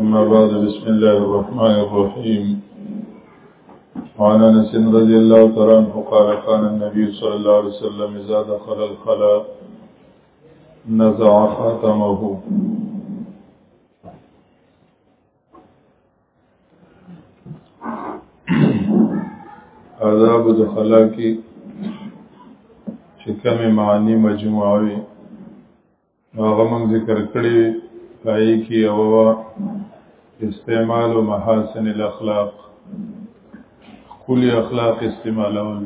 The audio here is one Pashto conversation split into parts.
أما بعد بسم الله الرحمن الرحيم وعن أنس رضي الله تعالى عنه قال كان النبي صلى الله عليه وسلم إذا دخل الخلاء نزع خاتمه آداب د خلا کې چې کومه معنی مجموعه وي هغه موږ ذکر کړی پای کې او استعمال محاسن الاخلاق کلی اخلاق استعمالول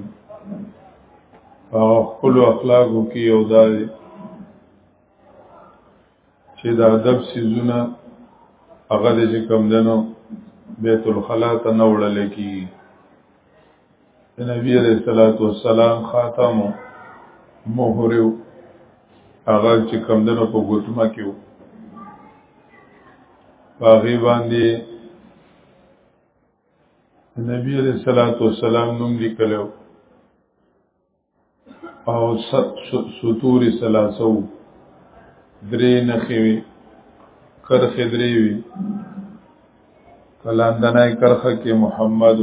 هغه خپل اخلاقو کې یو دا چې د ادب سيزونه هغه د کم دنو بیت الخلا ته نه وړل کی د نبی علیہ الصلوۃ والسلام خاتم مهر هغه چې کمندونو په ګوتما کې وو باغی باندې نبی علیہ الصلوۃ والسلام نوم لیکلو او سطور سلاسو درې نخې وي کرخې درې وي کلاندنای کرخه کې محمد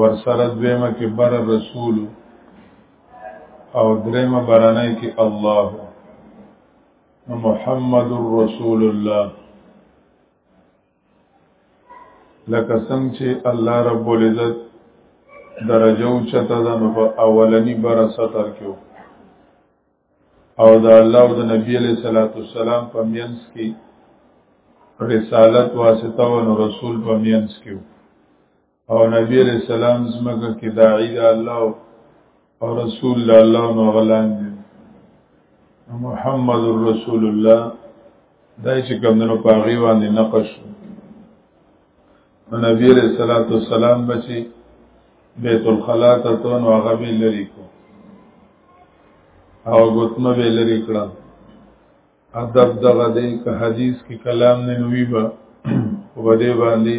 ورسره دویمه کې بر رسول او دریمه برانای کې الله محمد رسول الله لکه څنګه چې الله رب العزت درجه او چته ده نو په اولنی بر سطر کې او دا الله او د نبی علیہ الصلوۃ والسلام په مینس کې رسالت واسطه او رسول په مینس کې او نبی علیہ السلام زمګه کې داعی د الله او رسول د الله نو غلان دي محمد رسول الله دای چې کمندونو پاغي باندې نقش نبی علیہ الصلوۃ والسلام بچي بیت الخلا ته تو نو هغه به لری کو او غوتمه به لری کړه ادب دغه دی که حدیث کې کلام نه نوی با او بده باندې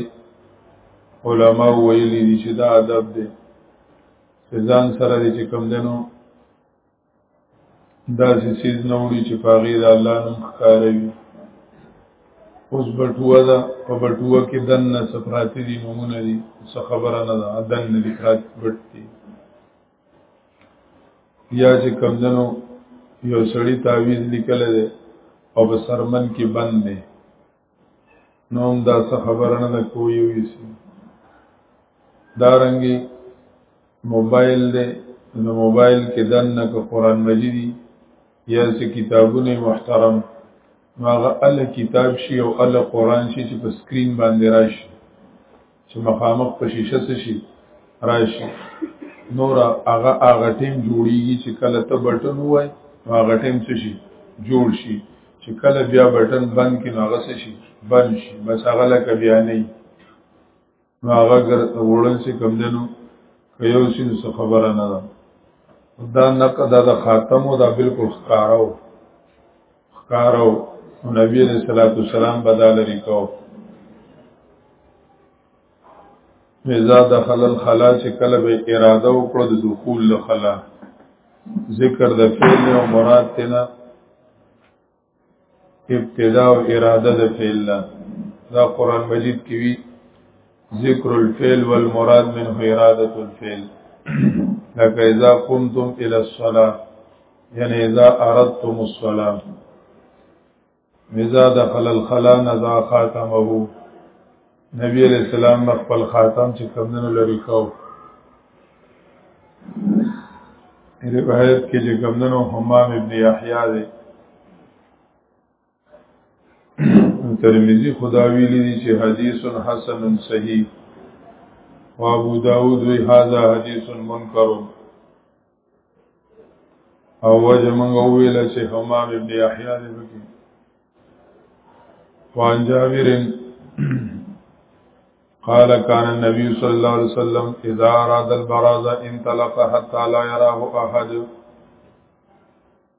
علما ویلي دي چې دا ادب دی چې ځان سره دې چې کم دنو دا چې سیز نه وړي چې پاغې د الله نوم ښکاروي اوس بټوه ده په بټوه کې دن نه سپراتی دي نمونه دي څه خبره نه ده دن نه دي پرات بټ دي یا چې کمدنو یو سړی تعویز لیکل دی او په سرمن کې بند دی نو هم دا څه خبره نه ده کوی وي سي دا رنګي موبایل دی نو موبایل کې دنه که قران مجیدی یا چې کتابونه محترم هغه ال کتاب شي او ال قران شي چې په سکرین باندې راشي چې مخامخ په شیشه څه شي راشي نور هغه هغه ټیم جوړیږي چې کله ته بټن وای هغه ټیم څه شي جوړ شي چې کله بیا بټن بند کې نو هغه څه شي بند شي بس هغه لکه بیا نه نو هغه ګر وړل چې کم دنو یو سین څه خبره نه ده دا نقد دا خاتم او دا بالکل ښکارو ښکارو نبی علیہ الصلوۃ والسلام بدل ریکو اذا دخل الخلا چې کله به اراده وکړه د دخول لخلا ذکر د فعل او مراد تینا ابتدا او اراده د فعل دا قران مجید کې وی ذکر الفعل والمراد منه اراده الفعل لکه اذا قمتم الى الصلاه یعنی اذا اردتم الصلاه اذا دخل الخلا نزا خاتمه نبی علیہ السلام خپل خاتم چې کمندونو لري کاو روایت کې چې کمندونو حمام ابن یحیی دی ترمذی خدا ویلی دی چې حدیث حسن صحیح او ابو داود وی هاذا حدیث منکر او وجه منګ ویل چې حمام ابن یحیی دې وکړي وان جابر قال كان النبي صلى الله عليه وسلم اذا اراد البراز انطلق حتى لا يراه احد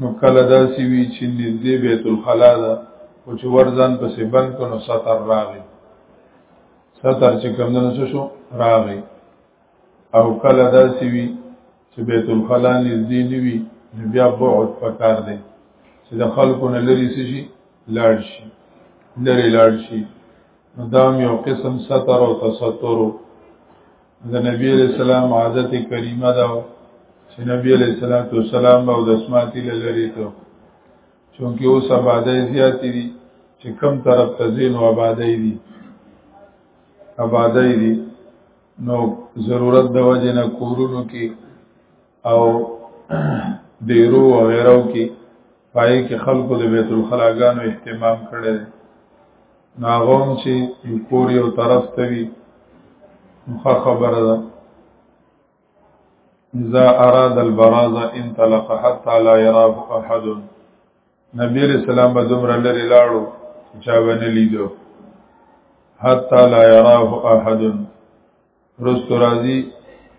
نو کله دا سی وی چې نږدې بیت الخلا ده او چې ورزان پسې بند کونو ستر راغی ستر چې کم نه شو راغی او کله دا سی وی چې بیت الخلا نږدې نیوی نو بیا بعد پکار دی چې د خلکو نه لري شي لاړ شي لري لاړ شي نو دا یو قسم ستر او تستر د نبی علیہ السلام عادت کریمه دا چې نبی علیہ السلام تو سلام او د اسماتی لری ته چونکی اوس آبادی زیاتی دي چې کم طرف ته زین او آبادی دي آبادی دي نو ضرورت د وجه نه کورونو کې او دیرو او غیرو کې پای کې خلکو د بیت الخلاګانو اهتمام کړی ناغوم چې کور یو طرف ته وي مخه خبره ده اذا اراد البراز انطلق حتى لا يراه احد نبی علیہ السلام به دومره لري لاړو چا باندې لیدو حتى لا يراه احد رست راضی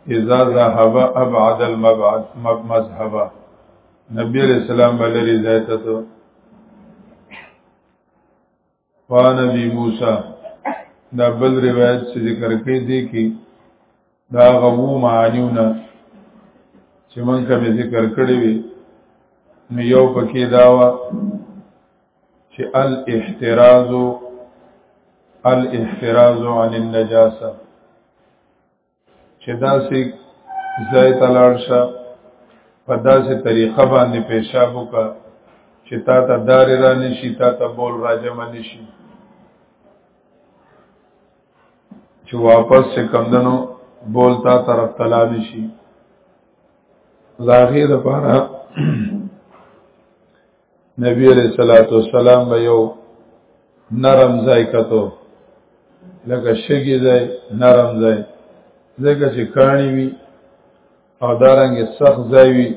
اذا ذهب ابعد المبعد مذهب نبی علیہ السلام بلری زیتا تو فانبی موسی دا بل روایت سے ذکر کئی دی کی دا غوو معانیونا چې من کمی ذکر کړی وی نو یو پکې داوا چې الاحتراز الاحتراز عن النجاسه چې دا سي ځای تلاړ شه په داسې طریقه باندې پیشاب وکړه چې تا ته دار را نشي تا ته بول را جمع نشي چې واپس چې کمدنو بول تا طرف تلا نشي ظاهر لپاره نبی علیہ الصلوۃ والسلام به یو نرم ځای کتو لکه شګي ځای نرم ځای ځکه چې کانی وی او دارنګ سخت ځای وی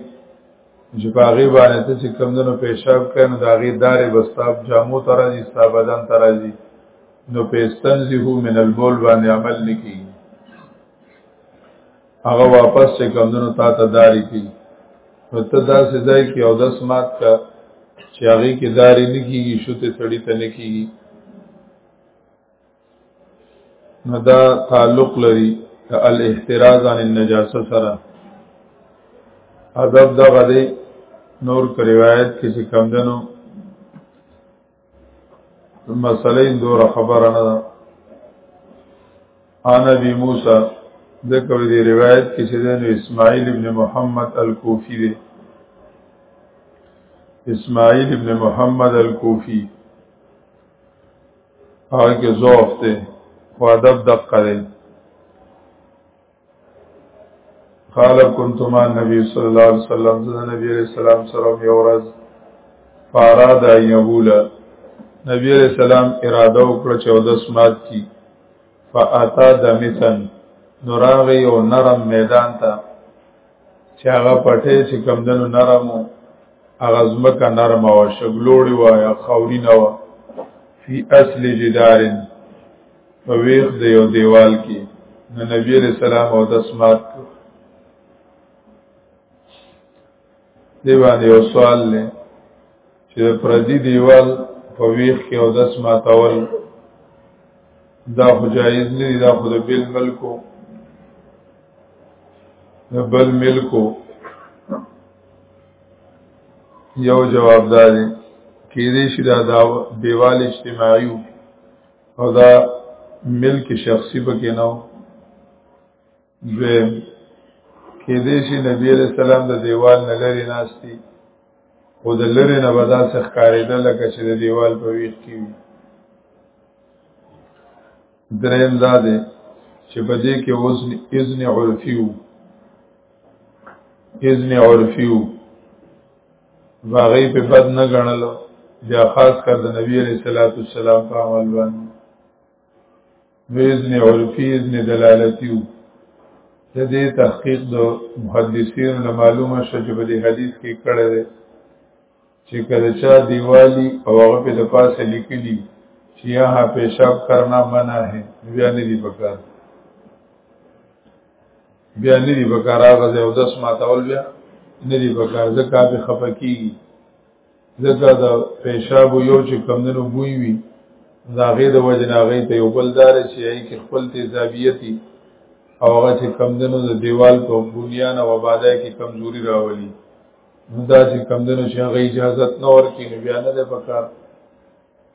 چې باغی باندې ته چې کمندونو پیشاب کین دا غي دارې بستاب جامو ترازی ستا بدن ترازی نو پیستنزه من البول باندې عمل نکي هغه واپس چې کمدنو تا ته داری کی نو ته داسې ځای کې او دس مات کا چې هغې کې داری نه کېږي شوتې سړی ته نه کېږي نو دا تعلق لري الاحتراز عن النجاسه سره ادب دغه دی نور روایت کې چې کمدنو مسلې دور خبره نه ده انا بي موسی ذکر دی روایت کې چې د اسماعیل ابن محمد الکوفی دی اسماعیل ابن محمد الکوفی هغه کې ضعف دی خو ادب دقه دی قال كنت مع النبي صلى الله عليه وسلم د نبی عليه السلام سره یو ورځ فاراد یبولا نبی عليه السلام اراده وکړه چې ودس مات کی فاتا دمثن نراغي او نرم میدان ته چې هغه پټه چې کمدنو نرمو هغه زمکه نرم او شګلوړي وای خوري نه وای فی اصل جدارن په ویخ د یو دیوال کې نو نبی علیہ السلام او د سمات کو دی باندې یو سوال لې چې پردي دیوال په ویخ کې او د سمات اول دا خو جایز نه دی دا خو د بل ملکو د بل ملکو یو جوابدار کې دې شي دا دیوال اجتماعي او دا ملک شخصي پکې نه و دویم کې دې شي نبی علیہ السلام د دیوال نه لري ناشتي او د لری نه به داسې ښکارېده لکه چې د دیوال په ویښ کې وي دریم دا دی چې په دې کې وزن اذن عرفي وو اذن عرفي وو باغی په بد نه غنل بیا خاص کر د نبی علیہ الصلوۃ والسلام په عمل باندې وزن عرفی ازن دلالتیو د دې تحقیق د محدثین له معلومه شجه په دې حدیث کې کړه ده چې کله چا دیوالی او هغه په لپاسه لیکلی چې یها پیشاب کرنا منع ہے بیا نه دی پکار بیا ندی بکار هغه ځای او داس ماتول بیا ندی بکار ځکه به خفه کیږي ځکه دا پیشاب یو چې کمندونو بوی وي دا غي د وجه نه غي ته یو بل دار چې ای کې خپل تیزابیتی او هغه چې کمندونو د دیوال په بنیان او آباده کې کمزوري راولي دا چې کمندونو چې هغه اجازه نه ورکړي بیا نه ده پکار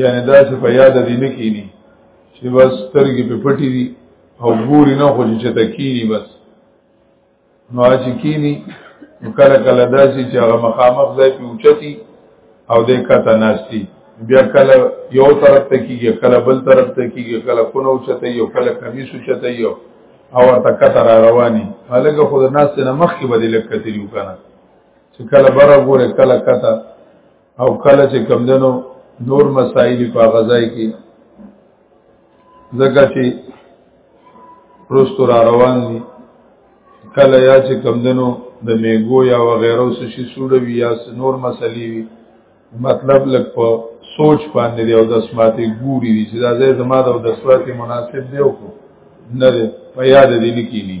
یعنی دا چې په یاد دي نه کینی چې بس سترګې په پټي دي او ګوري نه خو چې ته کینی بس نو چې کینی نو کله کله دا چې هغه مخامخ ځای په اوچتی او د کته ناشتي بیا کله یو طرف ته کیږي کله بل طرف ته کیږي کله کونه اوچته یو کله کمیس اوچته یو او ورته کته را رواني هلګه خود ناس نه مخ کې بدلک کتلی وکنه چې کله بره ګوره کله کته او کله چې کم دنو نور مسائل په غزای کې زکه چې پروستو را روان دي کله یا چې کم دنو د میګو یا وغیرو څه شي سوډوي یا نور مسلې وي مطلب لګ په سوچ باندې دی او د سماعتي ګوري دي چې دا ځای زما د د سماعتي مناسب دی او کو نه دی په یاد دي نه کینی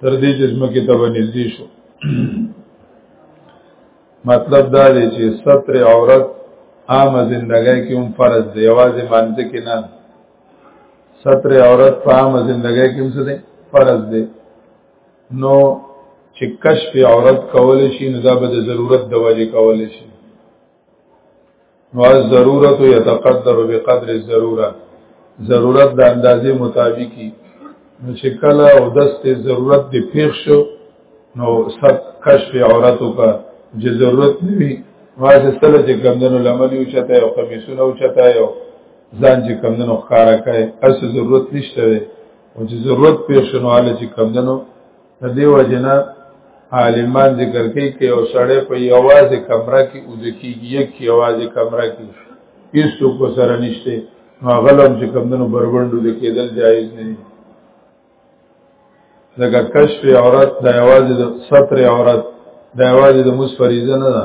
تر دې چې زمکه ته نږدې شو مطلب دا دی چې ستر عورت عام زندګۍ کې هم فرض دی یوازې باندې کې نه ستر عورت په عام زندګۍ کې هم څه دی فرض دی نو چې کشف عورت کول شي نو دا به د ضرورت د وجې کول شي نو ضرورت یتقدر بقدر الضروره ضرورت د اندازې مطابقي نو چې کله او دسته ضرورت دی پیښ شو نو سب کشف عورت کا چې ضرورت نوي واځه سره چې کمندونو لمنې او چته او قمیصونه او چته او ځان چې کمندونو ښکارا کوي اس ضرورت نشته او چې ضرورت پیښ شنو حال چې کمندونو د دې وجنه عالمان ذکر کوي چې یو سړی په یوازې کمره کې اوځکیږي یک یوازې کمره کې هیڅ څوک سره نشته نو غلم چې کمندونو بربندو د کېدل جایز نه دي لکه کشف عورت د یوازې د ستر عورت د یوازې د مس فریضه نه ده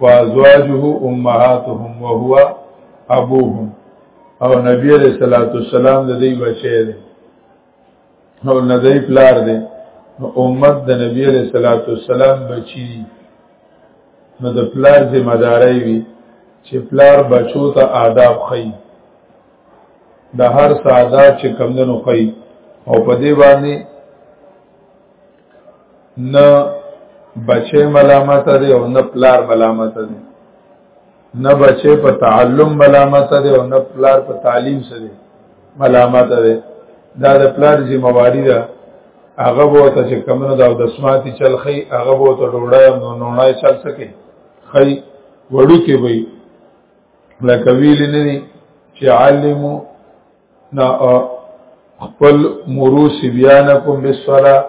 وازواجه امهاتهم وهو ابوهم او نبی علیہ الصلوۃ والسلام د دې بچی دی او نه دی پلار دی نو امت د نبی علیہ الصلوۃ والسلام بچی دی نو د پلار ذمہ داری وی چې پلار بچو ته آداب خي د هر ساده چې کمندونو خي او په دې باندې نه بچې ملامت دی او نه پلار ملامت دی نه بچې په تعلم ملامت دی او نه پلار په تعلیم سره ملامت دی دا د پلار ذمہ واری ده هغه وو ته چې کمنو دا د سماعتي چلخي هغه وو ته ډوړای نو نوړای چل سکے خی وړو کې وي لکه ویل نه دي چې عالمو نا خپل مرو سبیانکم بالصلاه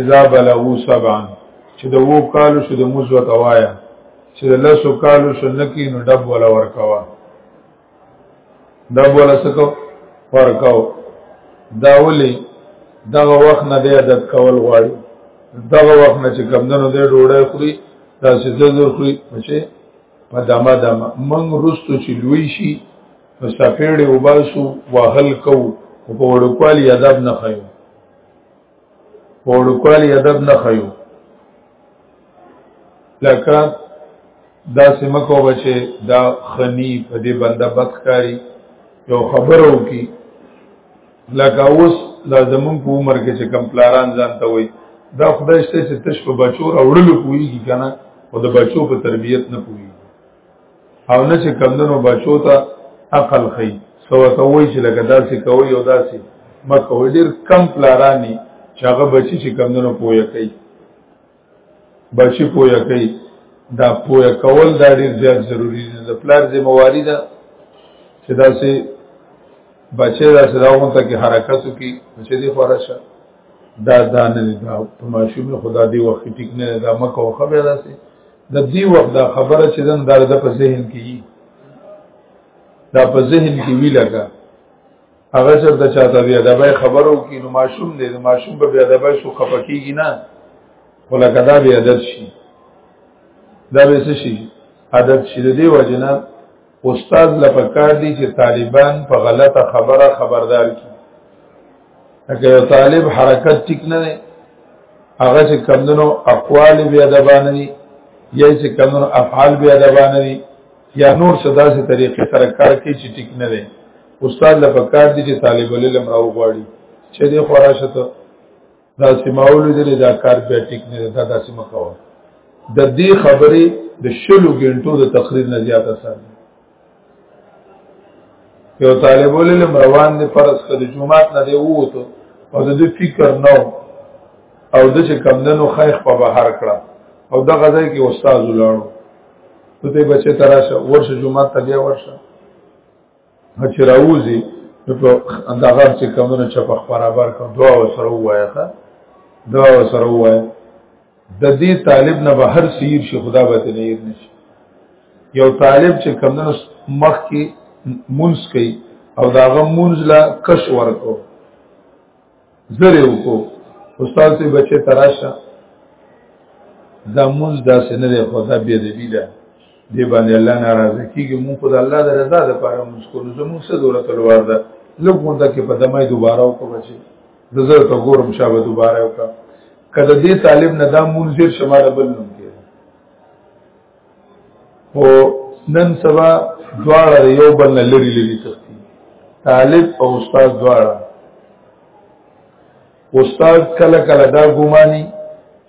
اذا بلغوا سبعا چې د وو کالو شو د موز وتوایا چې د لسو کالو شو نکی نو ډب ولا ورکوا ډب ولا سکو ورکاو دا ولي دغه وخت نه دی عادت کول غواړي دغه وخت نه چې کمندونو دی ډوړې خوري دا چې زړه خوري چې په دما دما من رستو چې لوی شي نو سپېړې وباسو وهل کو او په وړوکوالي ادب نه خیو په وړوکوالي ادب نه خیو لکه دا سمکو بچې دا خنی په دې بنده بدکاری یو خبرو کی لکه اوس دا زمون په عمر کې چې کم پلاران ځان ته وای دا خدای شته چې تش په بچو راوړلو کوي کنه او د بچو په تربیت نه کوي او نه چې کمدنو بچو ته عقل خي سو ته وای چې لکه داسې کوي او داسې مکه وي ډېر کم پلارانی چې هغه بچی چې کمدنو پوهه کوي بچی پوهه کوي دا پوهه کول دا ډېر زیات ضروری دی د پلار ذمہ واری ده چې داسې بچی داسې راغون ته کې حرکت وکړي چې دې خورا شه دا دا نه دا په ماشوم خدا دی وخت ټیک نه دا مکه وخه به داسې د دې وخت دا خبره چې دن دا د په ذهن کې وي دا په ذهن کې وی لګا هغه چې د چاته بیا د بای خبرو کې نو ماشوم دی د ماشوم په بیا د بای شو خپکیږي نه ولکه دا بیا عادت شي دا به څه شي عادت شي د دې وجنه استاد لپکار دي چې طالبان په غلطه خبره خبردار کی اګه یو طالب حرکت ټیک نه دی هغه چې کمندونو اقوال بیا د باندې یا چې کمندونو افعال بیا د باندې یا نور صدا سي طریقې سره کار کوي چې ټیک نه دی استاد لپکار دي چې طالب العلم راوغواړي چې دې خورا شته دا سماول دې دا کار بیا ټیک نه دا دا سم کاوه د دې خبرې د شلو غنټو د تقریر نه زیات اثر یو طالب ولې روان دي فرض کړي جمعات نه دی ووته او د دې فکر نه او د چې کمندنو خیخ په بهر کړه او د غزای کې استاد ولاړو ته بچی تراشه ورشه جمعه ته بیا ورشه چې راوځي په دغه چې کمونه چې په برابر کړ دعا وسره وایا تا دعا وسره وایا د دې طالب نه به هر سیر شي خدا به ته نه ير نشي یو طالب چې کمونه مخ کې مونږ کوي او داغه مونږ لا کش ورکو زره وکړو استاد سي بچي تراشه زموږ داسې نه دی خدا به دې بي ده دی باندې الله ناراضه کیږي مون خو د الله د رضا لپاره موږ کو نو زموږ څه دوره تلوار ده لږ مونږه کې په دمای دوباره وکړو چې د زړه ته ګور مشابه دوباره وکړه کله دې طالب نه دا مونږ زیر شمار بل نوم کې او نن سبا دواړه یو بل نه لري لري تختی طالب او استاد دواړه استاد کله کله دا ګماني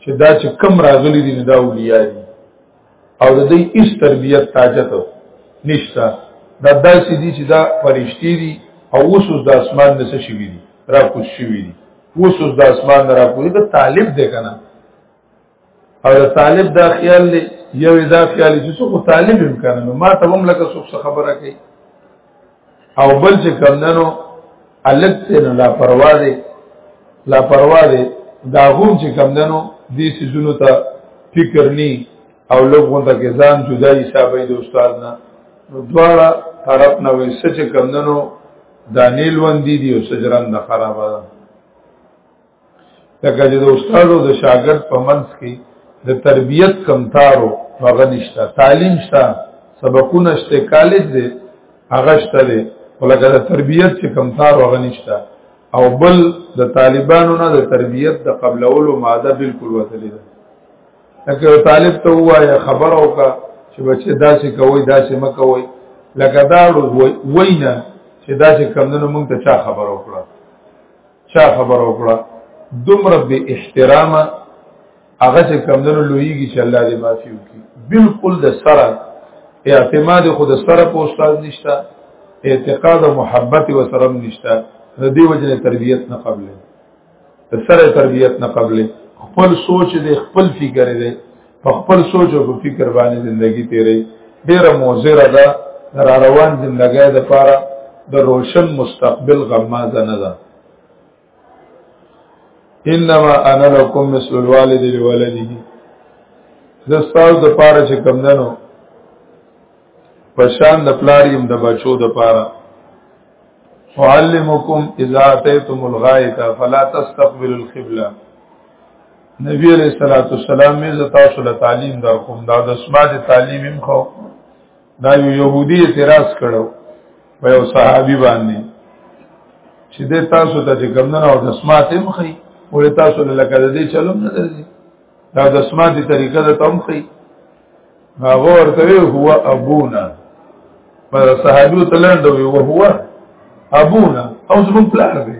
چې دا چې کم راغلي دي دا اولیاء دي او د دې اس تربیت تاجت نشتا دا داسې دي چې دا فرشتي دي او اوس د اسمان نه څه شي دي را کوز شي دي اوس د اسمان نه را کوز دا طالب دی کنه او د طالب دا خیال دی یو دا خیال چې څوک طالب هم کنه نو ما ته هم لکه څوک خبره کوي او بل چې کم ننو الګ ته نه لا پروا دی لا پروا دی دا هم چې کم ننو دې سيزونو ته فکر ني او لوګون ته کې ځان جدا حسابې د استاد نه نو دواړه طرف نه وي سچ کم ننو دا نیل وندي دي او سجران د خرابه ده لکه چې د استاد او د شاګرد په منځ کې د تربيت کمتارو هغه نشته تعلیم شته سبقونه شته کالج دی هغه شته دی ولکه د تربيت چې کمتارو هغه نشته او بل د طالبانو نه د تربيت د قبلولو ماده بالکل وتلی ده لکه طالب ته وایا خبر او کا چې بچي داسې کوي داسې مکوي لکه دا وینا چې داسې کمونه مونږ ته چا خبر او کړه چا خبر وکړه دومره به احترام هغه چې کمندونو لویږي چې الله دې معافي وکړي بالکل د سره اعتماد خو د سره په استاد نشته اعتقاد او محبت و سره نشته د دې وجنه تربيت نه قبلې د سره تربيت نه قبلې خپل سوچ دې خپل فکر دې په خپل سوچ او فکر باندې ژوندۍ تیرې ډیره موزره ده در روان ژوندۍ د پاره د روشن مستقبل غمازه نه ده انما انا لكم مثل الوالد لولده زستاو د پاره چې کم دنو پشان د پلاریم د بچو د پاره وعلمکم اذا اتیتم الغایت فلا تستقبلوا القبلة نبی علیہ الصلوۃ والسلام می زتا صلی تعلیم در کوم دا د اسماء تعلیم هم خو دا یو يهودي اعتراض کړو په یو صحابي باندې چې د تاسو ته چې ګمنه او د اسماء تم خي ولې تاسو له لکه دې چلو نه درځي دا د اسماء دي طریقه ده تم خي هغه ورته هو ابونا پر صحابي تلندوي او هو ابونا او زمون پلار دی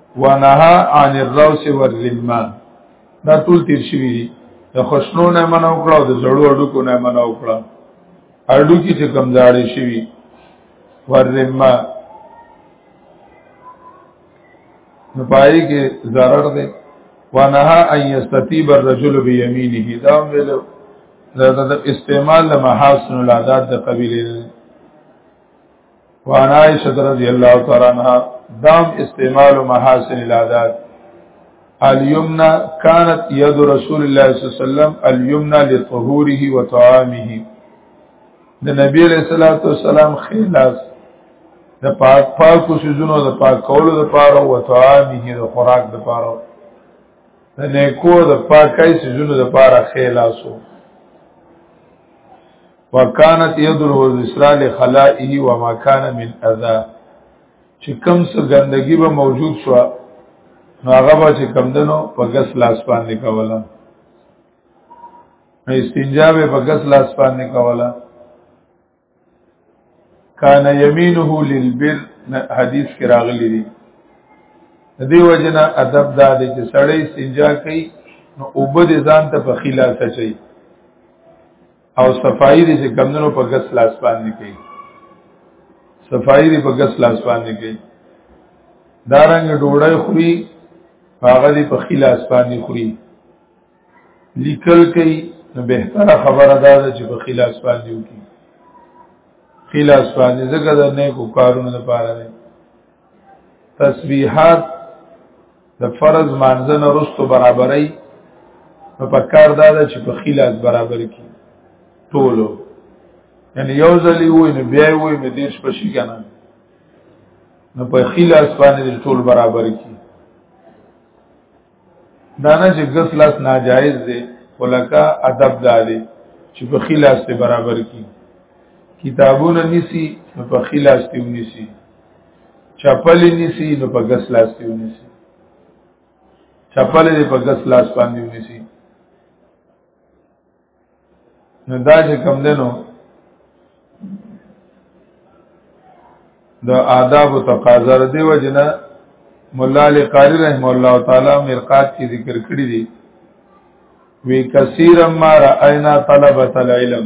ونها عن الروس والرمان دا ټول تیر شوی دي د خوشنو نه منع وکړه او د زړو اډو کو نه منع وکړه اډو کې چې کم زاړې شوی ورما نو پای کې zarar ده ونها ان یستتیب الرجل بیمینه دا ویل دا د استعمال له محاسن العادات د قبیله وعن عائشة رضي الله تعالى عنها دام استعمال محاسن العادات اليمنى كانت يد رسول الله صلى الله عليه وسلم اليمنى لطهوره وطعامه د نبی علیہ الصلوۃ والسلام خلاص د پاک پاکو سيزونو د پاک کولو د پاره او طعامه د خوراک د پاره د نیکو د پاکای سيزونو د پاره خلاصو وکانت يد الوزرا لخلائه وما كان من اذى چې کم څه ګندګي به موجود شو نو هغه به چې کم دنو په غس لاس باندې کوله نو استنجا به په غس لاس باندې کوله کان یمینه للبر حدیث کې راغلی دی دې وجنه ادب دا دی چې سړی استنجا کوي نو اوبه دې ځان ته په خلاصه شي او صفائی دی چې کمدنو په غس لاس باندې کوي صفائی دی په غس لاس باندې کوي دارنګ ډوړی خوري هغه دی په خلاص باندې خوري لیکل کوي نو بهتره خبره ده چې په خلاص باندې وکړي خلاص باندې ځکه د نیکو کارونو لپاره دی تسبیحات د فرض مانځنه رستو برابرۍ نو په کار دا ده چې په خلاص برابر کی ټولو یعنی یو ځلی وای نو بیا وای مې دیش پشي کنه نو په خلاص باندې ټول برابر کی دا نه چې ګس لاس ناجایز دی ولکه ادب دا دی چې په خلاص ته برابر کی کتابونه نسی نو په خلاص ته ونیسی چپل نیسی نو په ګس لاس کې ونیسی چپل دې په ګس لاس باندې ونیسی نو دا چې کم دنو د آداب او تقاضا دی وجنه مولا علی قاری رحم الله تعالی مرقات کی ذکر کړی دی وی کثیر ما راینا طلبۃ العلم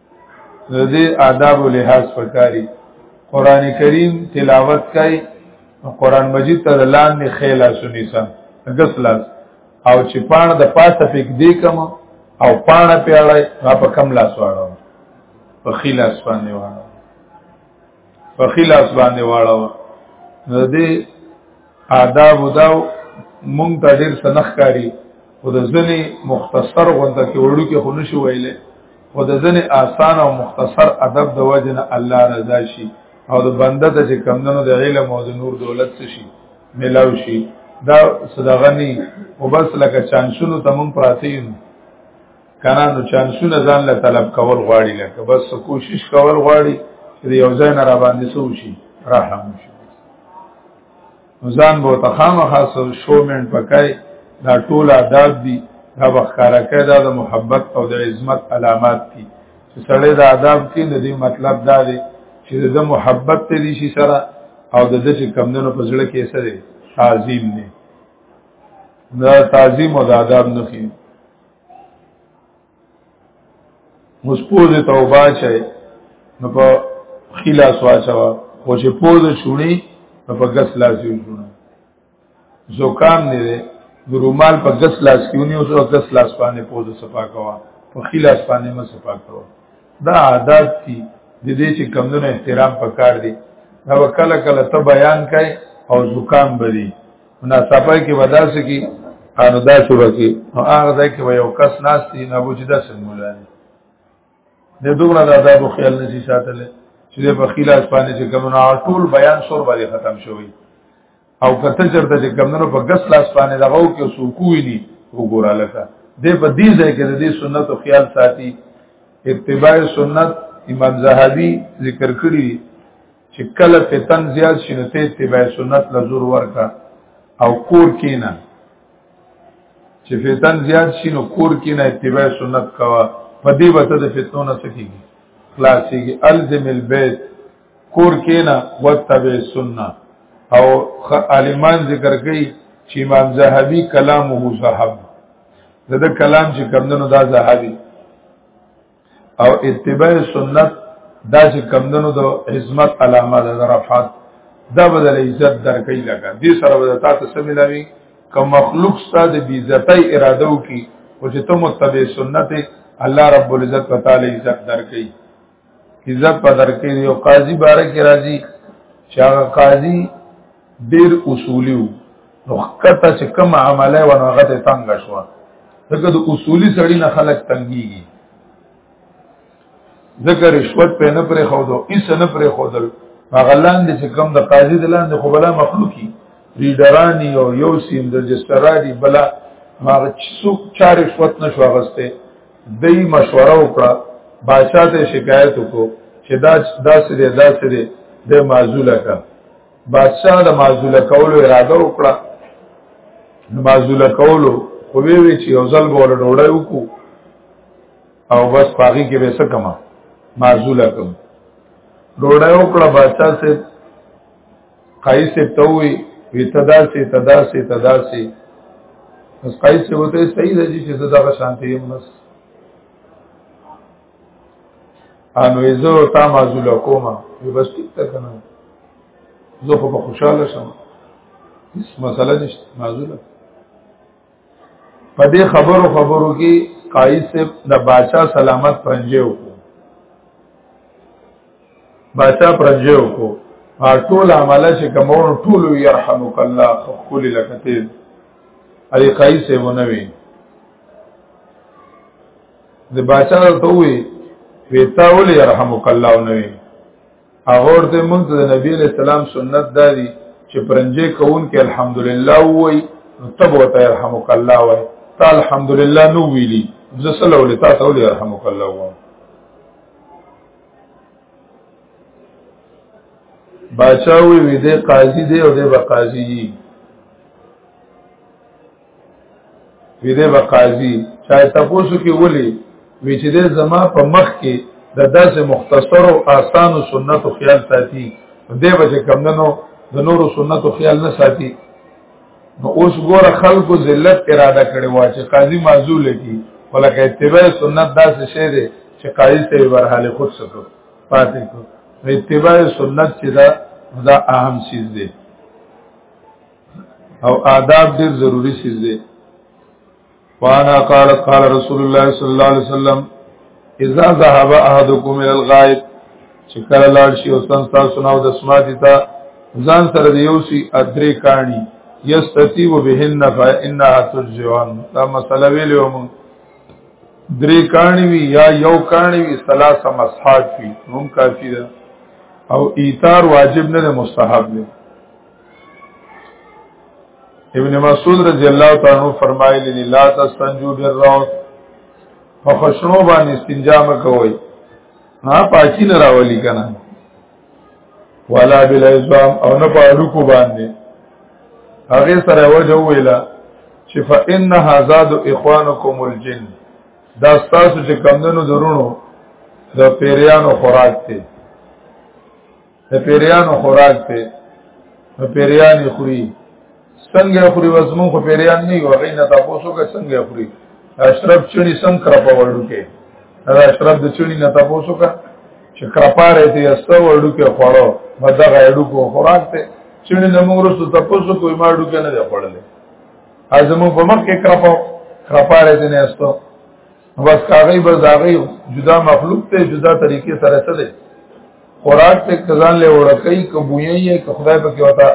د دې آداب لحاظ پکاري قران کریم تلاوت کوي قران مجید ته لاندې خیلا سني سم غس لاس او چې پاڼه د پاسه پک دی کوم او پاڼه پیاړه را په کم لاس واړو په خلاص باندې واړو په خلاص باندې واړو د دې آداب داو مونږ ته ډیر سنخ کاری خو د ځنې مختصر غونډه کې وړو کې خو نشو ویلې خو د ځنې آسان او مختصر ادب د وجه نه الله رضا شي او د بنده ته چې کمندونو د علم او د نور دولت څه شي ملاو شي دا صدغنی او بس لکه چانشونو تمون پراته یو کنه نو چانسونه ځان له طلب کول غواړي لکه بس کوشش کول غواړي چې یو ځای نه را باندې سو شي رحم شي ځان به تخامه خاص شومن پکای دا ټول آداب دي دا بخکارا کې دا د محبت او د عظمت علامات دي چې سړی دا آداب کې د دې مطلب دا دی چې د محبت ته دي شي سره او د دې چې کمندونو په ځړه کې سره تعظیم نه دا تعظیم او د آداب نه خي مسپوز توبه چي نو په خلا سواچوا خو چې پوز شونی نو په غس لاس یې شونه زکام نه دی د رومال په غس لاس کې ونی او غس لاس باندې پوز صفا کوا په خلا باندې مې صفا کوا دا عادت دي د دې چې کمونه احترام پکار دي دا کله کله ته بیان کړي او زکام بدی مناسبه کې وداسې کې انو دا شروع کې نو هغه ځای کې یو کس ناس دی نه بوجي دا څنګه مولانه د دومره د آداب خیال نشي ساتل چې په خلاف باندې چې کوم نه ټول بیان شور باندې ختم شوی او کته چرته چې کوم نه په غس لاس باندې دغو کې سوکوي دي وګوره لکه د په دې ځای کې د دې سنت او خیال ساتي اتباع سنت امام زهبي ذکر کړی چې کله فتن زیات شي نو ته اتباع سنت له زور ورکا او کور کینا چې فتن زیات شي نو کور کینا اتباع سنت کوا په دې وته د فتنو نه سکیږي خلاصيږي الزم البيت کور کینا وتبع سنت او عالمان ذکر کوي چې امام زهبي کلامه زهب دغه کلام چې کمندونو دا زهبي او اتباع سنت دا چې کمندونو د عظمت علامه ده رفعت دا بدل عزت درکې لګا دې سره بدل تاسو سملاوي که مخلوق ستاسو د عزتۍ اراده وکي او چې ته متبع سنت الله رب العزت تعالی عزت درکې عزت په درکې یو قاضي بارک راضي چې هغه قاضي ډیر اصولی وو نو کته چې کوم عمله و نو هغه ته تنگ شو دغه د اصولی سړی نه خلق تنګيږي ذکر رشوت په نه پرې خو دو ایس نه پرې خو دل هغه لاندې چې کوم د قاضي د لاندې خو بلا مخلوقي ریډرانی او یو سیم د جستراری بلا هغه څوک چار رشوت نشو غسته دای مشوره وکړه بادشاہ ته شکایت وکړو چې دا داسې دی داسې دی د معزوله کړه بادشاہ د معزوله کولو اراده وکړه معزوله کولو خو وی وی چې یو ځل بوله ډوړی وکړو او بس پاغي کې وسه کما معزوله کوم ډوړی وکړه بادشاہ سے قای سے توي وی تدا سے تدا سے تدا سے اس قای سے وته صحیح دی چې زدا غشانته یې منس انو ایزو تا مازول کوما یو بس ټیک تا کنه زه خو په خوشاله شم هیڅ مسله نشته مازول په دې خبرو خبرو کې قایص صاحب د باچا سلامت پرنجه وکړو باچا پرنجه وکړو ټول عمله چې کومور ټول يرحمک الله خپل لکته اړي قایص صاحب نه وی د باچا ته وی وی تا ولې يرحمک الله نو هغه ورته مونږ د نبی له سلام سنت دادی چې پرنجې کون کې الحمدلله وای نو تب وته يرحمک الله وای تا الحمدلله نو ویلی زسل ولې تا ته ولې يرحمک الله وای باچا وی وی دې قاضي دی او دې بقاضي وی دې به قاضي چا تاسو کې ولي وی چې دې زما په مخ کې د داسې مختصر او آسان سنت او خیال ساتي دې به چې کم ننو د نورو سنت او خیال نه ساتي نو اوس ګوره خلکو ذلت اراده کړي وا چې قاضي معذور لګي ولکه اتباع سنت داسې شی دی چې قاضي ته ورحاله خود سکو پاتې کو اتباع سنت چې دا دا اهم چیز دی او آداب ډیر ضروری سیز دی وانا قال قال رسول الله صلی الله علیه وسلم اذا ذهب احدكم الى الغائب چې کله لاړ شي او څنګه تاسو نو د سماعتي ته ځان سره دی یوسي ادرې کانی یستتیب بهن فانها ترجوان دا مسله ویلو موږ درې کانی وی یا یو کانی وی ثلاثه مسحات وی هم کافی ده او ایثار واجب نه مستحب ده ابن مسعود رضی الله تعالی عنہ فرمایلی دی لا تستنجو بالروث فخشنو باندې استنجا مکوئ ها پاکی نه راولي کنه ولا بالعظام او نه پالو کو باندې هغه سره وجه ویلا چې فإن هذا اخوانکم الجن دا تاسو چې کمندونو درونو د پیریانو خوراک ته د پیریانو خوراک ته د پیریان خوري څنګه خوري وزمو خو پیریان نه یو غي نه تاسو که څنګه خوري اشرف چونی څنګه کرا په وړو کې دا اشرف د چونی نه تاسو که چې کرا پاره دې استو وړو کې خوړو مدغه اډو کو خوراک ته چونی نه موږ رسو تاسو کوی ما اډو کې نه دی خوړلې ازمو په مخ کې کرا په کرا پاره دې نه استو بس هغه بس هغه جدا مخلوق ته جدا طریقې سره څه دی خوراک ته کزان له وړکې کبوې یې که خدای په کې وتا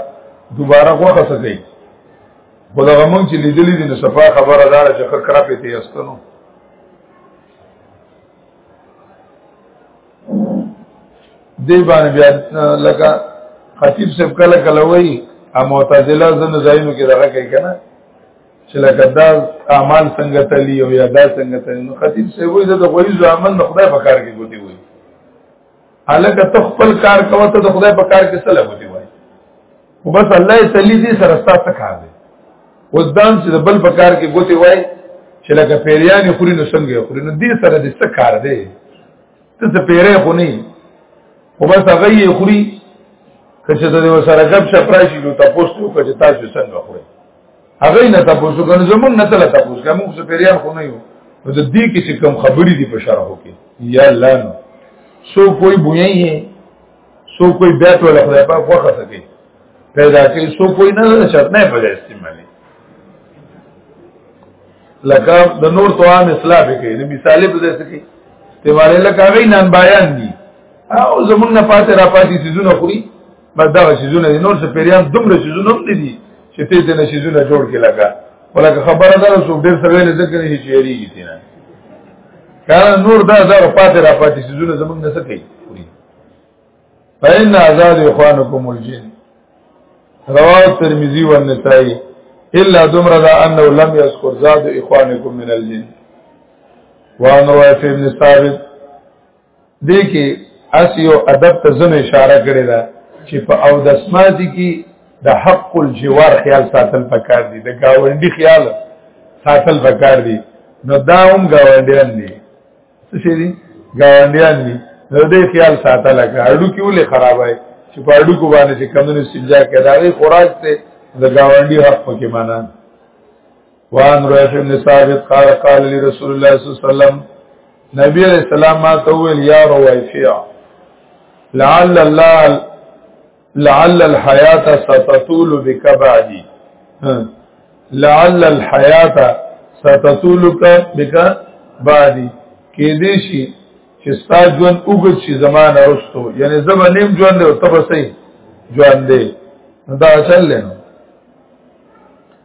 دوباره غوخه سکے خدای غمون چې لیدلې دي نو صفه خبره دار چې خکرا په تی استنو دی باندې بیا لکه خطیب صاحب کله کله وایي ا معتزله زنه ځایونو کې دغه کوي کنه چې لکه دا اعمال څنګه تللی او یا دا څنګه تللی نو خطیب سی وایي دا د غوړي ځامن د خدای په کار کې ګوتی وایي الکه ته خپل کار کوه ته د خدای په کار کې سره ګوتی وایي خو بس الله یې تللی دي سره ستاسو کار دی اوس دام چې د بل په کار کې ګوتی وایي چې لکه پیریان خوري نو څنګه خوري نو دې سره دې څه کار دی ته څه پیری خو نه خو بس هغه یې خوري که چې د سره غب شپراشي نو تاسو ته وکړه چې تاسو څنګه خورئ هغه نه تاسو کنه زمون نه تل تاسو که موږ څه پیریان خو نه یو نو د دې کې چې کم خبرې دي په شرح کې یا الله نو سو کوئی بوئی ہے سو کوئی بیت ولا خدای پاک وخت سکے پیدا کوي سو کوئی نه نه شرط نه پیدا استعمالي لکه د نور توام اصلاح کوي د مثال په ځای کې استعمال لکه غي نن بیان دي او زمونږ نه پاتې را پاتې سيزونه خوري بس دا شیزونه دي نور څه پیریان دومره شیزونه هم دي چې ته دې نه شیزونه جوړ کې لگا ولکه خبره ده څو ډېر سره نه ذکر نه شي یریږي تینا کار نور دا دا پاتې را پاتې شیزونه زمونږ نه سکی فإن آزاد اخوانكم الجن رواه الترمذي والنسائي الا دمر دا انه لم يذكر زاد اخوانكم من الجن وعن رواه ابن ثابت دې کې اس یو ادب ته زم اشاره کړې ده چې په او د سماجی کې د حق الجوار خیال ساتل پکار دي د گاونډي خیال ساتل پکار دي نو دا هم گاونډیان دي څه دي گاونډیان دي نو دې خیال ساتل لکه اړو کې ولې خرابای چې په اړو کو باندې چې کمونه سجا کړه دا خوراک ته د گاونډي حق پکې مانان وان رحم بن ثابت قال قال لي رسول الله صلى الله عليه وسلم نبی علیہ السلام ما ته ویل یا روایفیا لعل الله لعل الحیات ستطول بك بعدي لعل الحیات ستطول بك بعدي کې دې شي چې ستا ژوند وګت شي زمانه رستو یعنی زما نیم ژوند او تبسې ژوند دې دا چل لنو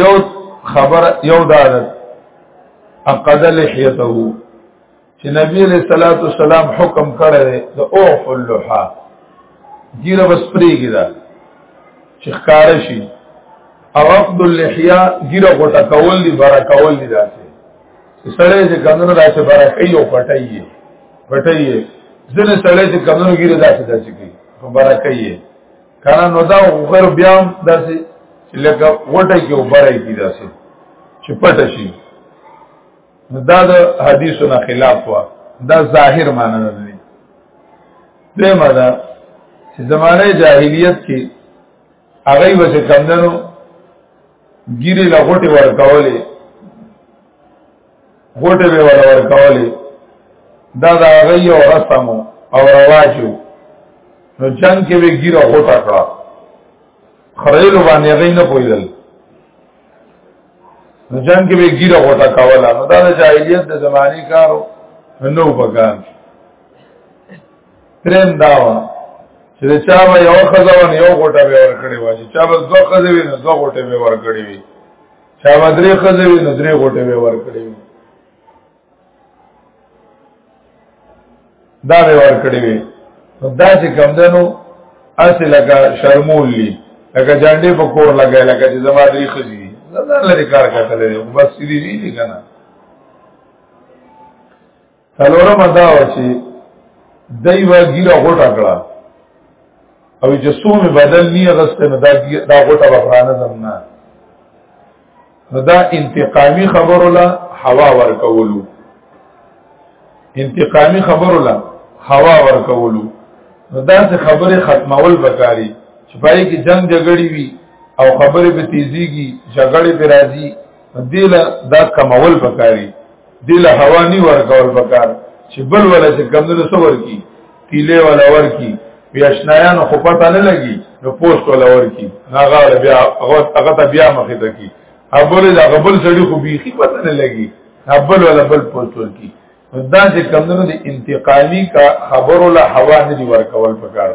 یو خبر یو دارد اقد لحیته چې نبی علیہ الصلوۃ والسلام حکم کړی دی د اوف اللحا ګیره بس پریګی دا چې ښکار شي او عقد اللحیا ګیره غټه کول دی برا کول دی داسې سړی چې کمنو داسې برا کوي او پټایي پټایي ځنه سړی چې کمنو ګیره داسې داسې کوي برا کوي کنه نو دا وګر بیا داسې لکه وټه کې وبره کی داسې چې پټ شي دا د حدیثو نه خلاف وا دا ظاهر معنی نه دی دیمه دا چې زمانه جاهلیت کې هغه وځه کمندنو ګیره لغټي ورکولې غوټه به ولا ورکولې دا دا غي او رسم او رواج نو جنگ کې به ګیره غوټه کړه خړېل باندې غي نه پویل نو جنگ کې به ګیره غوټه کوله نو دا د جاهلیت د زماني کارو نو پکان ترم داوا چې دا چا به یو خزاون یو غوټه به ور کړی و چې چا به دوه خزې وي نو دوه غوټه به ور کړی وي چا بدرې خزه وي نو درې غټه به ور کړی وي دا به ور کړی وي دا چې کم دنو اسی لکه شرمول لی لکه جانډې په کور لګای لکه چې زما درې خزي دي دا لري کار کتل دی بس دې دي کنه سلورم دا و چې دای و ګیره غټه کړه او چې سومه بدل نیه غسته نه دا دا غټه وفرانه زمنا دا انتقامی خبرو لا هوا ورکولو انتقامی خبرو لا هوا ورکولو دا څه خبره ختمول بکاری چې پای کې جنگ جګړې وي او خبره به تیزیږي جګړې به راځي دیله دا کمول پکاري دیله هوا نی ورکول پکار چې بل ولا چې کمونه سو ورکی تیله ولا ورکی بیاشنایان خو پته نه لګي نو پوسټ ولا ورکی هغه بیا هغه ته بیا مخې ته کی ابل دا غبل سړي خو بیخي پته نه لګي ابل ولا بل پوسټ ورکی دا چې کمونه د انتقامی کا خبرو له هوا نه دی ورکول پکار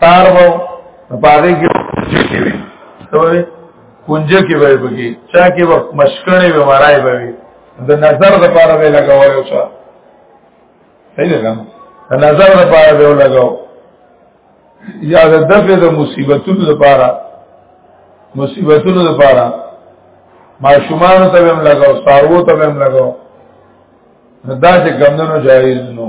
تار وو پاره کې کنجه کې وي ته کنجه کې وي بګي چا کې وخت مشکړې به مرای به وي د نظر د پاره به لګاوي او چا صحیح ده کنه د نظر د پاره به لګاو یا د دفع د مصیبتونو د پاره مصیبتونو د پاره ماشومان ته هم لګاو سارو ته هم لګاو دا چې ګمندونو جایز نو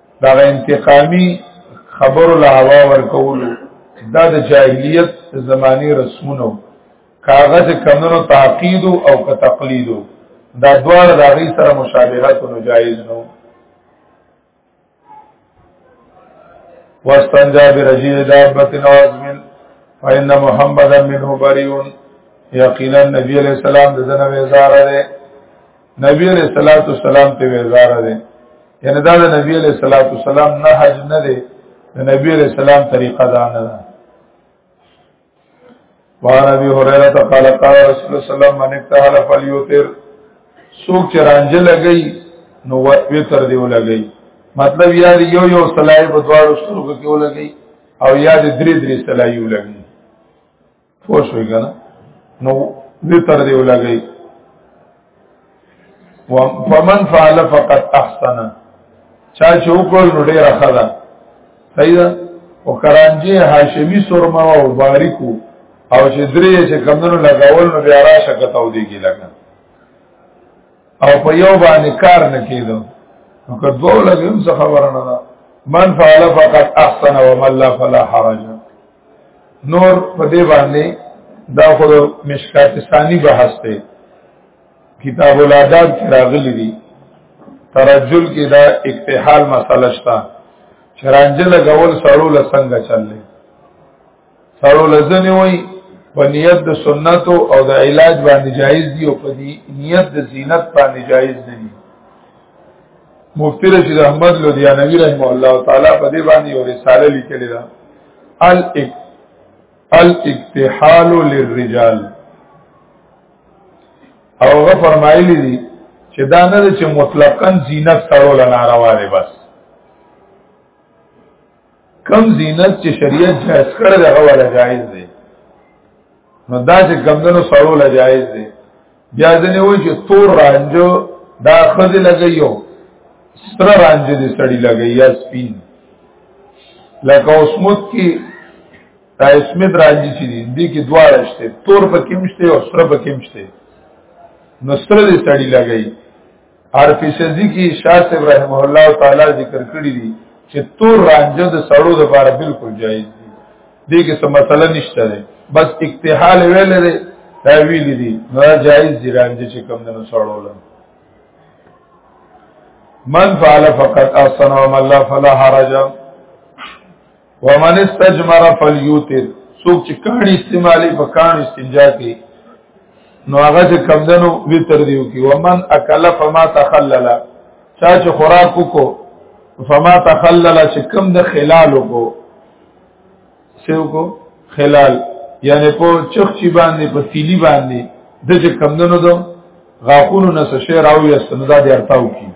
دا انتقامی خبر له هوا ورکول دا د جاهلیت زمانی رسمونو کاغذ کمنو تعقید او که تقلید دا دوار دا غی سره مشابهت نو جایز نو واستنجا برجی دابت نواز من فإن محمدا منه بریون یقینا نبی علیہ السلام د زنه وزاره ده نبی علیہ الصلوۃ والسلام ته وزار ده یعنی دا د نبی علیہ الصلوۃ والسلام نه حج نه ده د نبی علیہ السلام طریقه دا نه ده وعن ابي هريره قال قال رسول الله صلى الله عليه وسلم من اكتحل فليوتر سوق چرانج لګي نو وتر دی ولګي مطلب یا یو یو صلاحي په دوار سترګو کې ولګي او یا درې درې صلاحي ولګي پوه شوي که نه نو دې تر دې ولګئ فمن فعل فقد احسن چا چې وکړل نو ډېره ښه ده صحیح ده او کرانجي هاشمي سورما او باریکو او چې درې چې کمونو لګول نو بیا راشه کتاو دی کی لګا او په یو باندې کار نه کیدو نو که دوه لګم څه خبره نه ده من فعل فقط احسن ومن لا فلا حرج نور په دې باندې دا خو مشکات ثانی بحث دی کتاب الاداب کې راغلي دي ترجل کې دا اکتحال مسله شته چرانجه لګول سړو لسنګ چللې سړو لزنی وای په نیت د سنت او د علاج باندې جایز دی او په نیت د زینت باندې جایز نه دی مفتی رشید احمد لودیانوی رحمه الله تعالی په دې باندې یو رساله لیکلې ده الاک الاکتحال للرجال او غ فرمایلی دي چې دا نه چې مطلقاً زینت سره لاره واره بس کم زینت چې شریعت جائز کړی دی هغه ولا جائز دی نو دا چې کمندونو سړو لا جائز دی بیا ځنه وایي چې تور رانجو دا خزه لګیو ستر رانجو دې سړی لګی یا سپین لکه اوسمت کې دا اسمت رانجی چې دي دې کې دواړه شته تور په کېمشته او سره په کېمشته نو ستر دې سړی لګی عرفی شزی کی شاہ صاحب رحمه الله تعالی ذکر کړی دی چې تور رانجه د سړو د لپاره بالکل جایز دی دې کې څه مسله نشته ده بس اکتحال ویل دی دا ویل دی نو جایز دی رانجه چې کم نه سړو له من فعل فقط احسن ومن لا فلا حرج ومن استجمر فلیوتر څوک چې کانی استعمالي په کانو استنجا کوي نو هغه چې کمدنو وتر دیو کی ومن اکل فما تخلل چا چې خوراک کو فما تخلل چې کم د خلال کو سیو کو خلال یعنی په چخ چی باندې په سیلی باندې د چې کمدنو دو غاقونو نس شعر او یستندا دی ارتاو کی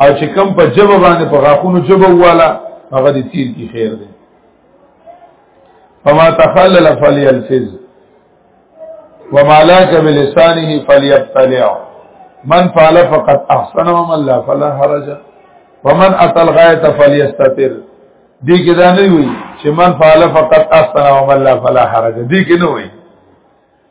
او چې کم په جبه باندې په غاخونو جبه والا هغه دې تیر کی خیر دی فما تخلل فليلفظ وما لاك بلسانه فليبتلع من فعل فقد احسن ومن لا فلا حرج ومن اتى الغايه فليستتر دې کې دا نه وي چې من فعل فقط اصلا او من لا فلا حرج دې کې نه وي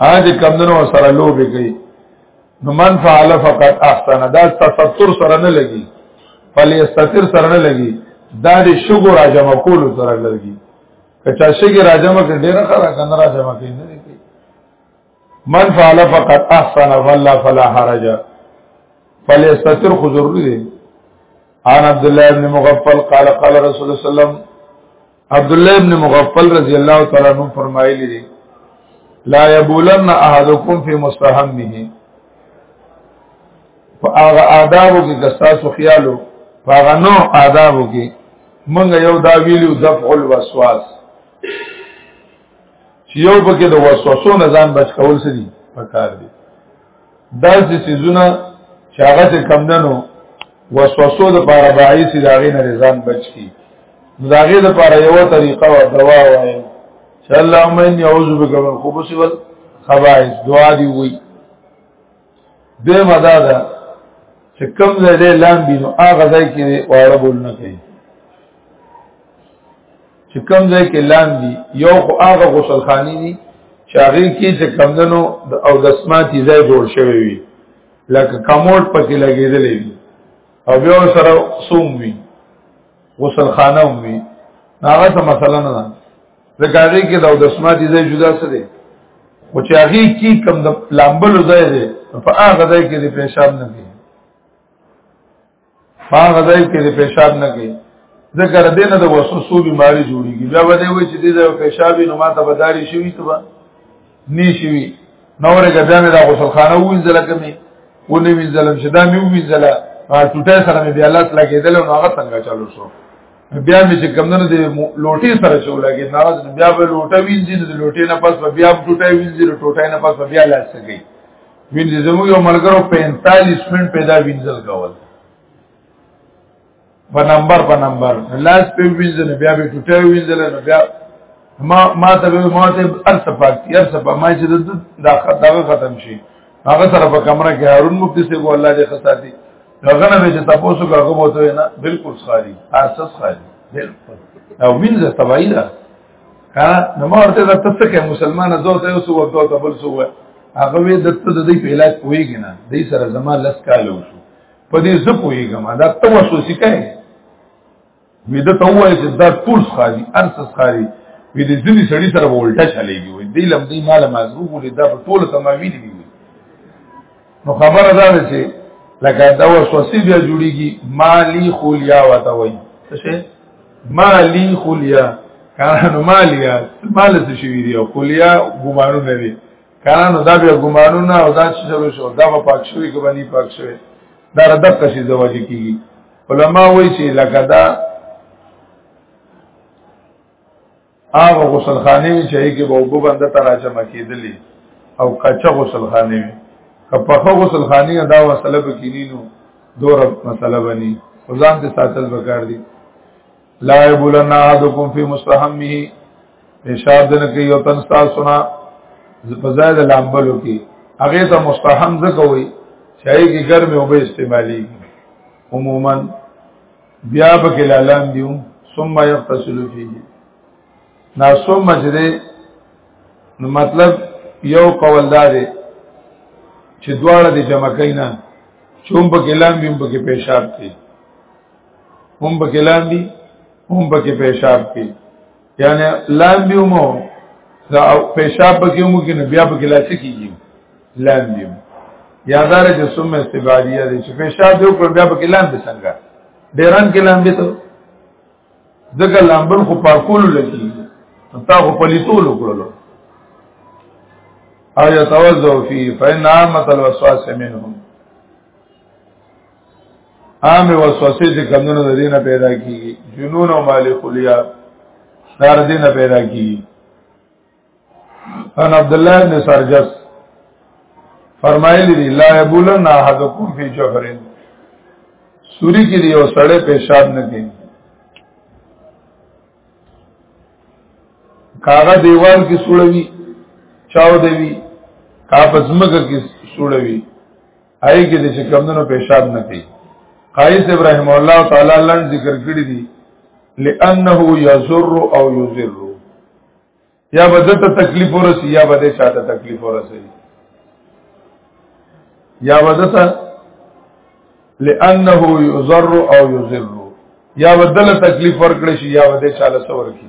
هغه کمندونو سره لوبي کوي نو من فعل فقط احسن دا تستر سره نه لګي فلی استتر سره نه لګي دا د شګو راجم کول سره لګي کچا شګي راجم کې ډیره خره کنه راجم کې نه لګي من فعل فقط احسن ولا فلا حرج فلی استتر خو ضروري دي عن عبد الله بن مغفل قال قال رسول الله صلی الله علیه وسلم عبد الله ابن مغفل رضی الله تعالی عنہ فرمایلی دی لا یبولن احدکم فی مستحمه فاغه آدابو کې دستاسو خیالو فاغه نو آدابو کې مونږ یو دا ویلو دفع الوسواس چې یو پکې د وسوسو نه ځان بچ کول سړي پکار دي دا چې سيزونه چې هغه څه کم دنو وسوسو د پاره باعث دا غي نه رضان بچ کی دا غي د پاره یو طریقه او دوا وایي چې اللهم اني اعوذ بك من الخبث والخبائث دعا دی وی د مدا دا چې کم ځای لاندې نو هغه ځای کې واړه بول نه کوي چې کوم ځای کې لاندې یو خو هغه غسل خانی دي چې هغه کې چې کمندنو او د سماعتي ځای جوړ شوی وي لکه کموډ پکې لګېدلې وي او بیا سره سوم وي غسل خانه وي هغه څه مثلا نه ده ځکه هغه کې د سماعتي ځای جدا څه دی خو چې هغه کې کم د لامبلو ځای دی په هغه ځای کې د پیشاب نه دی ما غځای کې د پیشاب نه کوي ذکر دینه د وسوسو بیماری جوړیږي بیا به دی وای چې د پیشابي نو ماته بداري شوی ته نی شوی نورې ګډه مې د غسل خانه وینځل کمې ونی وینځل چې دا مې وینځل ټوټه سره مې بیا لاس لګېدل او هغه څنګه چالو شو بیا مې چې کمندونو د لوټي سره شو لګې ناراض بیا به لوټه وینځي د لوټې نه پس بیا ټوټه وینځي ټوټه نه پس بیا لاس کوي وینځ زمو یو ملګرو 45 منټ پیدا وینځل کول په نمبر په نمبر لاس په وینځل بیا به ټوټه وینځل نو بیا ما ما ته به ما ته ارث پاتې ارث په ما چې دا دغه ختم شي هغه سره په کمره کې هارون مفتی سي کو الله دې خساتي هغه نه چې تاسو کو هغه بوته نه بالکل خالي ارث خالي بالکل او وینځه تبعیدا ها نو ما ورته د تسکه مسلمان زو ته اوس وخت او تبل سو هغه وی د ته د دې په علاج کویږي نه دې سره زما لس کال وشو په دې زه کویږم دا ته وسو سکه وی د ته وای چې دا ټول خاري ارسس خاري وی دې ځنی سړی سره ولټه چلےږي وی دې لم دې مال مازغو ولې دا په ټول تمامي دي نو خبره دا ده چې لکه دا وسوسه بیا جوړیږي مالی خولیا وته وای څه مالی خولیا کانو مالیا مال څه شي دی خولیا ګمانو نه دی کانو دا بیا ګمانو نه او دا چې شروع شو دا په پاک شوی کې باندې پاک شوی دا ردب کشي زواجی کیږي علما وایي چې لکه دا هغه غسل خانه وی چې کې به وبو بنده تر اچم کېدلې او کچا غسل خانه وی کپخه غسل خانه دا وسله بکینی نو دور مسله بنی ځان ته ساتل وکړ دي لا یبولن احدکم فی مستحمه ارشاد نه کوي او تن تاسو سنا فزاد لامبلو کی هغه ته مستحم زکوي چې هغه ګرمه او به استعمالي عموما بیا په کې لالان دیو ثم یغتسل فيه نا ثم چې دې نو مطلب یو قول دا دی چې دواړه دې جمع کینا چوم په کلام بیم په کې پیشاب کې هم په کلام دی هم په کې پیشاب کې یعنی لاندې مو دا پیشاب پکې مو کې نه بیا پکې لاسي کیږي لاندې یادار چې سم استباریه دي چې پیشاب یو پر بیا پکې لاندې څنګه ډیران کې لاندې ته ځکه لامبل خو پاکول لکی تا خو پلیتول وکړلو او یتوزو فی فإن عامت الوسواس منهم عام وسوسه چې کمونو د دینه پیدا کیږي جنون او مال خلیات دار دینه پیدا کیږي ان عبد الله بن سرجس فرمایلی دی لا یبولن احدکم فی جفرین سوری کې دی او سړې پیشاب نه کوي کاغه دیوال کې سوړوي چاو دی کا پزمګه کې سوړوي هغه کې چې کمندونو پیشاب نه کوي قایص ابراهیم الله تعالی لن ذکر کړی دي لانه یزر او یزر یا بدته تکلیف ورسی یا بده چاته تکلیف ورسی یا بدته لانه یزر او یزر یا بدله تکلیف ورکړي شي یا بده چاله څور کی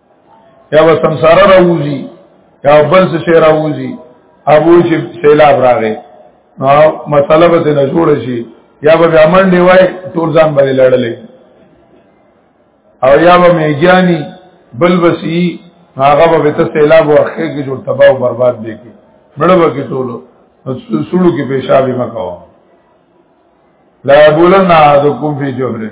یا به سمسار راوځي یا بل څه شي راوځي ابو چې سیلاب راغی نو مسله به نه جوړ شي یا به امن دی وای ټول ځان باندې لړلې او یا به میګیانی بل بسی هغه به ته سیلاب ورخه کې جوړ تباہ او برباد دی کې مړه به کې ټولو سړو کې پیشاب مکو لا بولنا ذکم فی جوهره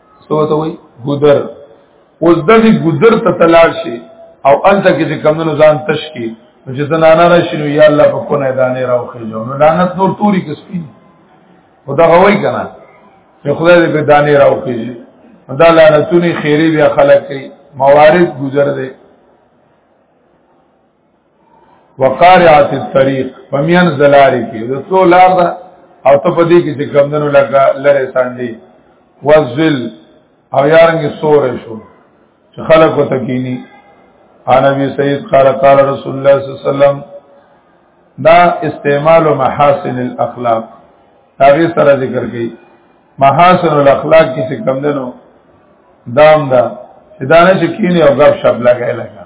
سو ته وای ګودر اوس دغه ګودر ته تلار شي او انت کې چې کمونو ځان تشکی چې زنانه راشي نو یا الله په کو نه دانه راوخی جو نو لعنت نور توري کې سپین خدا غوي کنه چې خدای دې په دانه راوخی دا لعنتونی خیری بیا خلق کوي موارد گذر دی وقارعات الطريق فمن زلاری کې د څو لار ده او ته په دې کې چې کمندونو لګا لره ساندي وزل او یارنګ سور شو چې خلق وتکینی انبي سید قال قال رسول الله صلی الله علیه وسلم دا استعمال محاسن الاخلاق هغه سره ذکر کړي محاسن الاخلاق کې څه کم دنو دام دا چې دانه چې کینی او غب شپ لګای لګا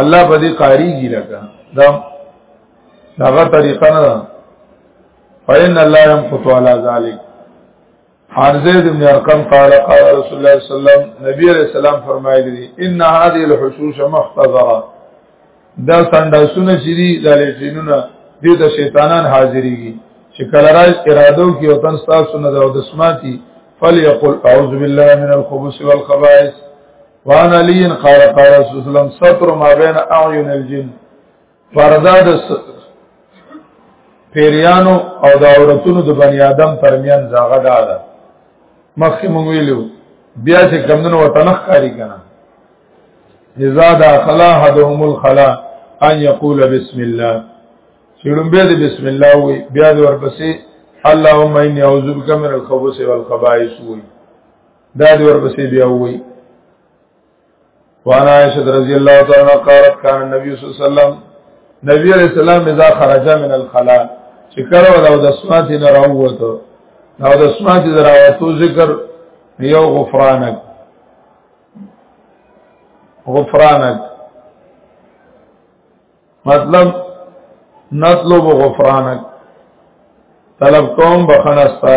الله په دې قاری دی لکه دا داغه طریقه نه ده فإن الله يمقت على ذلك عن زيد بن ارقم قال قال رسول الله صلى الله عليه وسلم نبی علیہ السلام فرمایلی دي ان هذه الحشوش محتضره دا سنداسونه چې دي د لټینونه دې د شیطانان حاضرېږي چې کله راځي ارادو کې او تن تاسو نه د اسماتي فليقل اعوذ بالله من الخبث والخبائث وان علی قال قال رسول الله ستر ما بین اعین الجن پردا د پیریانو او د عورتونو د بنی آدم ترمیان زاغه داله مخکې مونږ ویلو بیا چې کمندونو وتنخ کاری کنه اذا داخل احدهم الخلا ان يقول بسم الله چړم به بسم الله وي بیا ورپسې اللهم اني اعوذ بك من الخبث والخبائث وي دا دی ورپسې بیا وایي وانا عائشہ رضی الله تعالی عنها قالت كان النبي صلی الله علیه وسلم نبی علیہ السلام اذا خرج من الخلاء چې کله ولا د اسمات نه راووته نو د اسمات نه راووته ذکر یو غفرانک غفرانک مطلب نطلب غفرانک طلب کوم بخنستا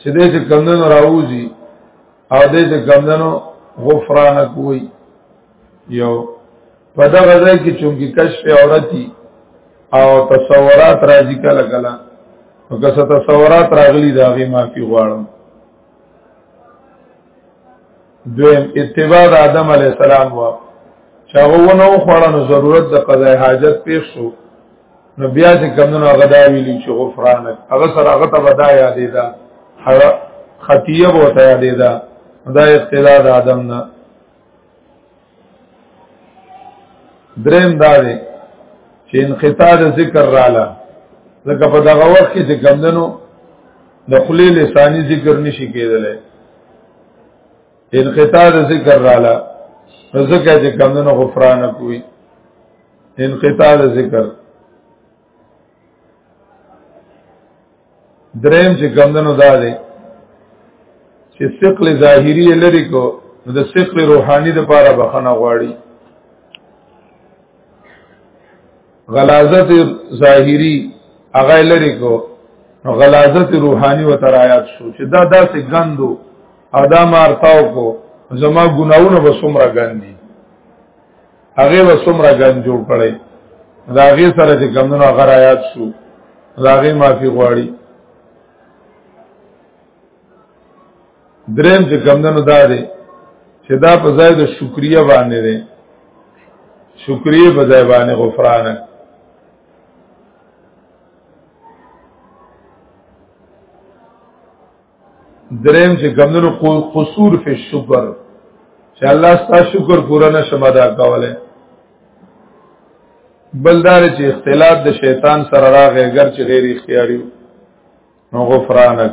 چې دې چې کمندونو راوځي او دې چې کمندونو غفرانک وي یو په دا غزا کې چونکی کشف عورتي او تصورات راځي کله کله او که څه تصورات راغلي دا غي معافي غواړم دویم اتباع د آدم علی السلام وا چاغونه خوړنو ضرورت د قضای حاجت پیښ شو نو بیا چې کمونو هغه دا ویلي چې غفرانک هغه سره هغه ته ودا یادې ده هغه خطیه به ته یادې ده دا اقتدا د آدم نه دریم دا دی چې انقطاع د ذکر رااله ځکه په دغه وخت کې چې کمندنو د خلی لسانی ذکر نشي کېدلی انقطاع د ذکر رااله ځکه چې کمندنو غفرانک وي انقطاع د ذکر دریم چې کمندنو دا دی چې ثقل ظاهری لري کو نو د ثقل روحانی د پاره بخنه غواړي غلازت ظاهری هغه لري کو نو غلازت روحانی و ترایات شو چې دا داسې غندو ادا مارتاو کو زما ګناونه به سمره غندي هغه وسمره ګن جوړ کړي دا هغه سره چې کمونو هغه آیات شو دا هغه معافي غواړي دریم چې کمونو دا دی چې دا په ځای د شکریا باندې دی شکریا په ځای باندې غفران دریم چې کمونو قصور فی شکر چې الله ستاسو شکر پورا نشم ادا کولای بلدار چې اختلاط د شیطان سره راغی اگر چې غیر اختیاري نو غفرانک